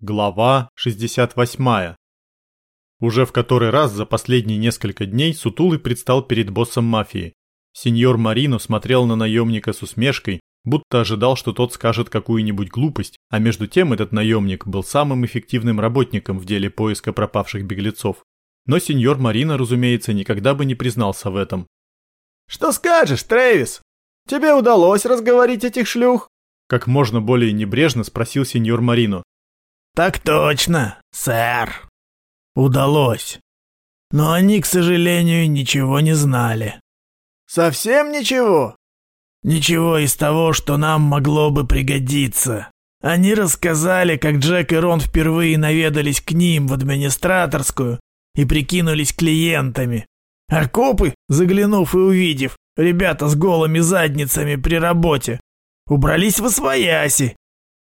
Глава 68. Уже в который раз за последние несколько дней Сутулый предстал перед боссом мафии. Сеньор Марино смотрел на наемника с усмешкой, будто ожидал, что тот скажет какую-нибудь глупость, а между тем этот наемник был самым эффективным работником в деле поиска пропавших беглецов. Но сеньор Марино, разумеется, никогда бы не признался в этом. «Что скажешь, Трэвис? Тебе удалось разговорить этих шлюх?» Как можно более небрежно спросил сеньор Марино. «Так точно, сэр. Удалось. Но они, к сожалению, ничего не знали». «Совсем ничего?» «Ничего из того, что нам могло бы пригодиться. Они рассказали, как Джек и Рон впервые наведались к ним в администраторскую и прикинулись клиентами. А копы, заглянув и увидев, ребята с голыми задницами при работе, убрались в освояси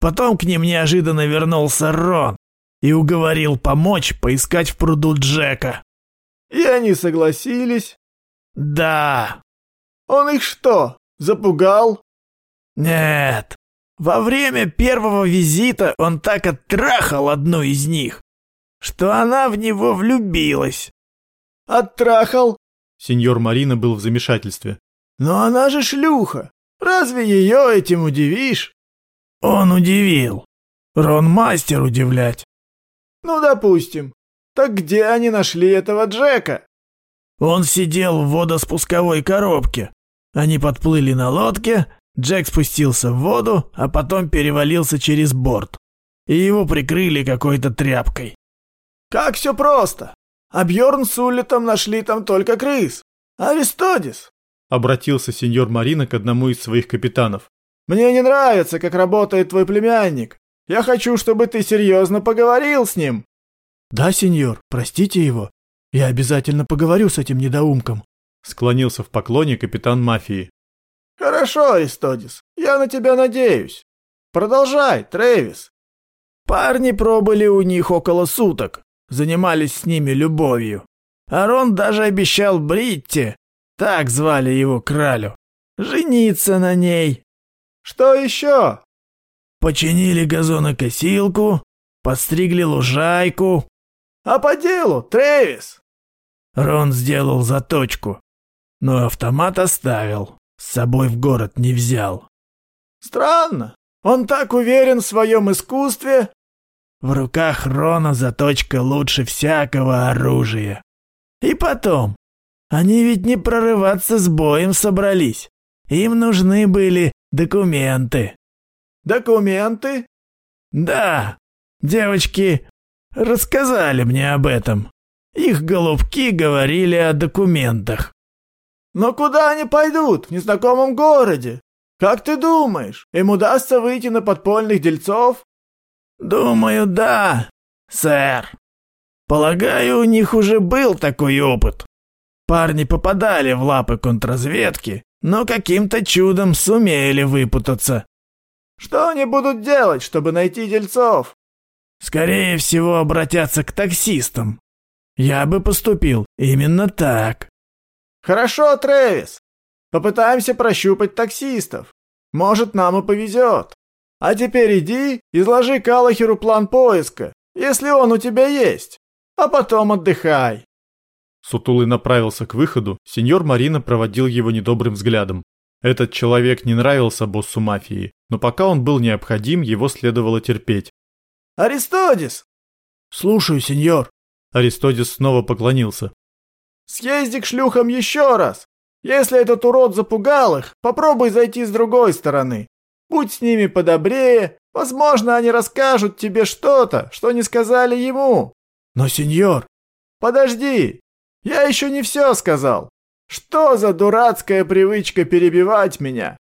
Потом к ним неожиданно вернулся Рон и уговорил помочь поискать в пруду Джека. И они согласились? Да. Он их что, запугал? Нет. Во время первого визита он так оттрахал одну из них, что она в него влюбилась. Оттрахал? Сеньор Марина был в замешательстве. Но она же шлюха. Разве ее этим удивишь? Он удивил. Рон мастер удивлять. Ну, допустим. Так где они нашли этого Джека? Он сидел в водоспусковой коробке. Они подплыли на лодке, Джек спустился в воду, а потом перевалился через борт. И его прикрыли какой-то тряпкой. Как все просто. А Бьерн с Уллетом нашли там только крыс. Аристодис. Обратился сеньор Марина к одному из своих капитанов. Мне не нравится, как работает твой племянник. Я хочу, чтобы ты серьезно поговорил с ним». «Да, сеньор, простите его. Я обязательно поговорю с этим недоумком», — склонился в поклоне капитан мафии. «Хорошо, Аристодис, я на тебя надеюсь. Продолжай, Трэвис». Парни пробыли у них около суток, занимались с ними любовью. Арон даже обещал Бритте, так звали его кралю, жениться на ней. Что еще? Починили газонокосилку, подстригли лужайку. А по делу, Трэвис? Рон сделал заточку, но автомат оставил, с собой в город не взял. Странно. Он так уверен в своем искусстве. В руках Рона заточка лучше всякого оружия. И потом, они ведь не прорываться с боем собрались. Им нужны были документы». «Документы?» «Да, девочки рассказали мне об этом. Их голубки говорили о документах». «Но куда они пойдут в незнакомом городе? Как ты думаешь, им удастся выйти на подпольных дельцов?» «Думаю, да, сэр. Полагаю, у них уже был такой опыт. Парни попадали в лапы контрразведки но каким-то чудом сумели выпутаться. Что они будут делать, чтобы найти дельцов? Скорее всего, обратятся к таксистам. Я бы поступил именно так. Хорошо, Трэвис. Попытаемся прощупать таксистов. Может, нам и повезет. А теперь иди, изложи Калахеру план поиска, если он у тебя есть. А потом отдыхай. Сутулый направился к выходу, сеньор Марина проводил его недобрым взглядом. Этот человек не нравился боссу мафии, но пока он был необходим, его следовало терпеть. «Аристодис!» «Слушаю, сеньор!» Аристодис снова поклонился. «Съезди к шлюхам еще раз! Если этот урод запугал их, попробуй зайти с другой стороны. Будь с ними подобрее, возможно, они расскажут тебе что-то, что не сказали ему». «Но, сеньор...» «Подожди, я еще не все сказал. Что за дурацкая привычка перебивать меня?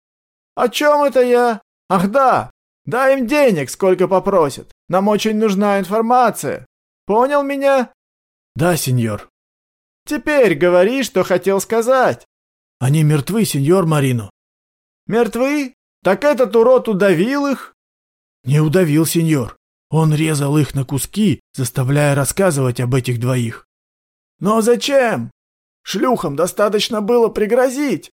О чем это я? Ах да, дай им денег, сколько попросят. Нам очень нужна информация. Понял меня? Да, сеньор. Теперь говори, что хотел сказать. Они мертвы, сеньор Марино. Мертвы? Так этот урод удавил их? Не удавил, сеньор. Он резал их на куски, заставляя рассказывать об этих двоих. «Но зачем? Шлюхам достаточно было пригрозить!»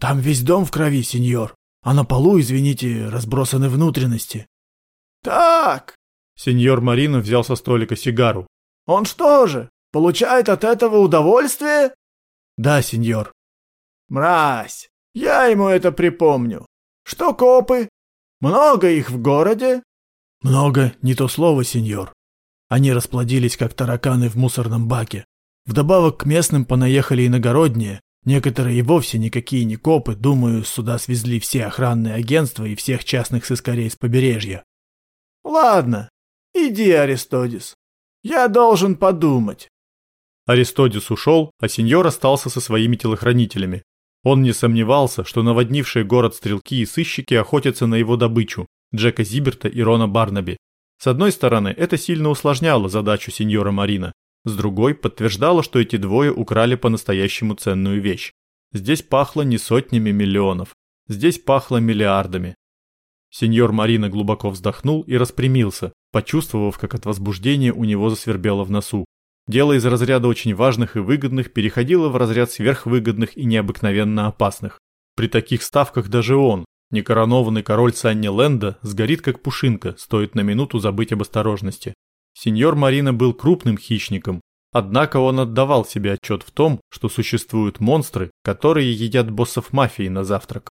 «Там весь дом в крови, сеньор, а на полу, извините, разбросаны внутренности». «Так, Сеньор Марино взял со столика сигару. «Он что же, получает от этого удовольствие?» «Да, сеньор». «Мразь! Я ему это припомню. Что копы? Много их в городе?» «Много, не то слово, сеньор. Они расплодились, как тараканы в мусорном баке. Вдобавок к местным понаехали иногородние, некоторые и вовсе никакие не копы, думаю, сюда свезли все охранные агентства и всех частных сыскарей с побережья». «Ладно, иди, Аристодис. Я должен подумать». Аристодис ушел, а сеньор остался со своими телохранителями. Он не сомневался, что наводнившие город стрелки и сыщики охотятся на его добычу – Джека Зиберта и Рона Барнаби. С одной стороны, это сильно усложняло задачу сеньора Марина, с другой подтверждало, что эти двое украли по-настоящему ценную вещь. Здесь пахло не сотнями миллионов, здесь пахло миллиардами. Сеньор Марина глубоко вздохнул и распрямился, почувствовав, как от возбуждения у него засвербело в носу. Дело из разряда очень важных и выгодных переходило в разряд сверхвыгодных и необыкновенно опасных. При таких ставках даже он, некоронованный король Санни Ленда, сгорит как пушинка, стоит на минуту забыть об осторожности. Сеньор Марина был крупным хищником, однако он отдавал себе отчет в том, что существуют монстры, которые едят боссов мафии на завтрак.